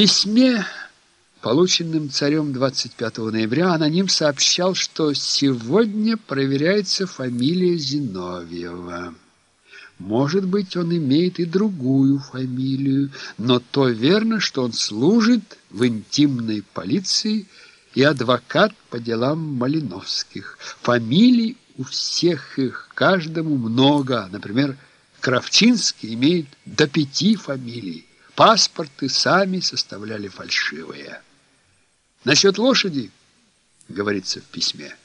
письме, полученном царем 25 ноября, аноним сообщал, что сегодня проверяется фамилия Зиновьева. Может быть, он имеет и другую фамилию, но то верно, что он служит в интимной полиции и адвокат по делам Малиновских. Фамилий у всех их, каждому много. Например, Кравчинский имеет до пяти фамилий. Паспорты сами составляли фальшивые. Насчет лошади, говорится в письме,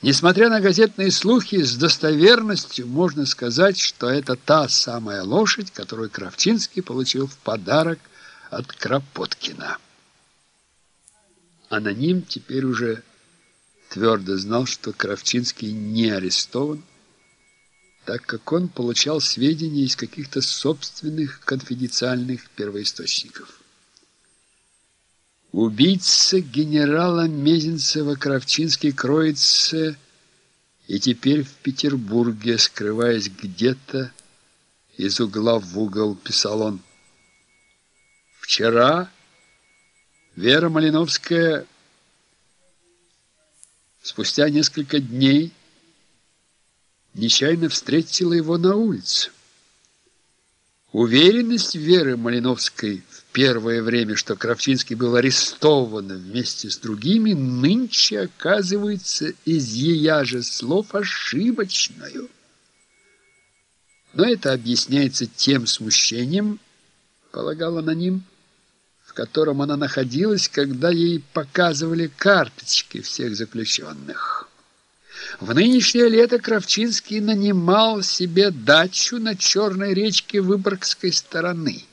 несмотря на газетные слухи, с достоверностью можно сказать, что это та самая лошадь, которую Кравчинский получил в подарок от Кропоткина. Аноним теперь уже твердо знал, что Кравчинский не арестован, так как он получал сведения из каких-то собственных конфиденциальных первоисточников. Убийца генерала Мезенцева Кравчинский и теперь в Петербурге, скрываясь где-то из угла в угол, писал он. Вчера Вера Малиновская спустя несколько дней нечаянно встретила его на улице. Уверенность Веры Малиновской в первое время, что Кравчинский был арестован вместе с другими, нынче оказывается из ее же слов ошибочной. Но это объясняется тем смущением, полагал аноним, в котором она находилась, когда ей показывали карточки всех заключенных. В нынешнее лето Кравчинский нанимал себе дачу на Черной речке Выборгской стороны.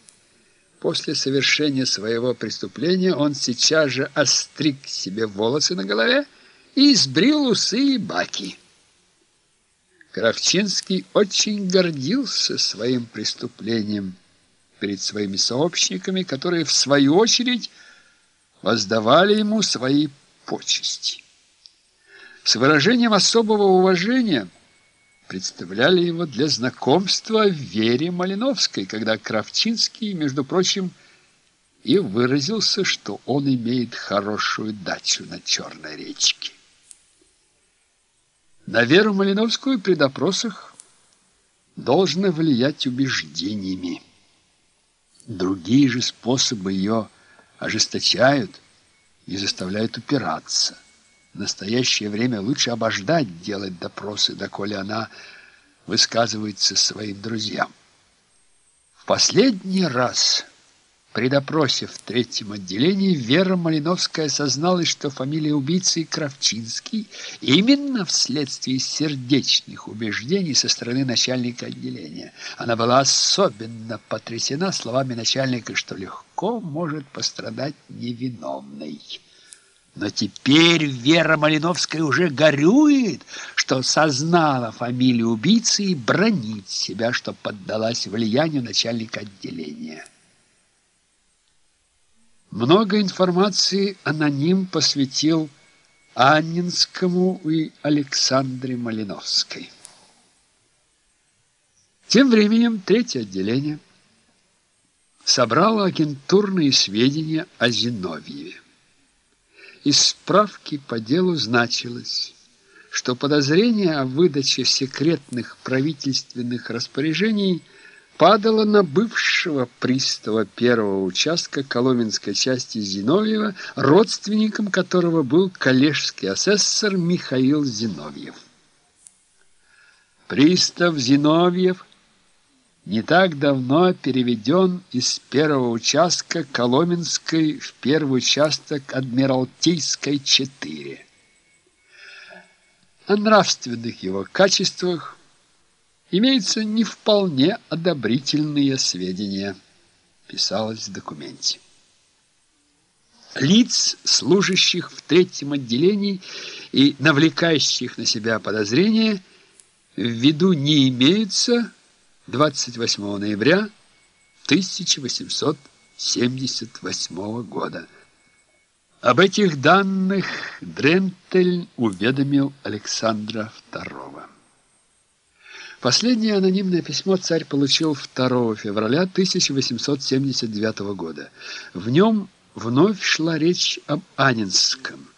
После совершения своего преступления он сейчас же остриг себе волосы на голове и сбрил усы и баки. Кравчинский очень гордился своим преступлением перед своими сообщниками, которые, в свою очередь, воздавали ему свои почести с выражением особого уважения представляли его для знакомства Вере Малиновской, когда Кравчинский, между прочим, и выразился, что он имеет хорошую дачу на Черной речке. На Веру Малиновскую при допросах должно влиять убеждениями. Другие же способы ее ожесточают и заставляют упираться. В настоящее время лучше обождать делать допросы, доколе она высказывается своим друзьям. В последний раз при допросе в третьем отделении Вера Малиновская осозналась, что фамилия убийцы Кравчинский именно вследствие сердечных убеждений со стороны начальника отделения. Она была особенно потрясена словами начальника, что легко может пострадать невиновный. Но теперь Вера Малиновская уже горюет, что сознала фамилию убийцы и бронит себя, что поддалась влиянию начальника отделения. Много информации аноним посвятил Аннинскому и Александре Малиновской. Тем временем третье отделение собрало агентурные сведения о Зиновьеве. Из справки по делу значилось, что подозрение о выдаче секретных правительственных распоряжений падало на бывшего пристава первого участка Коломенской части Зиновьева, родственником которого был коллежский асессор Михаил Зиновьев. Пристав Зиновьев – не так давно переведен из первого участка Коломенской в первый участок Адмиралтейской 4. О нравственных его качествах имеются не вполне одобрительные сведения, писалось в документе. Лиц, служащих в третьем отделении и навлекающих на себя подозрения, в виду не имеются, 28 ноября 1878 года. Об этих данных Дрентель уведомил Александра II. Последнее анонимное письмо царь получил 2 февраля 1879 года. В нем вновь шла речь об Анинском.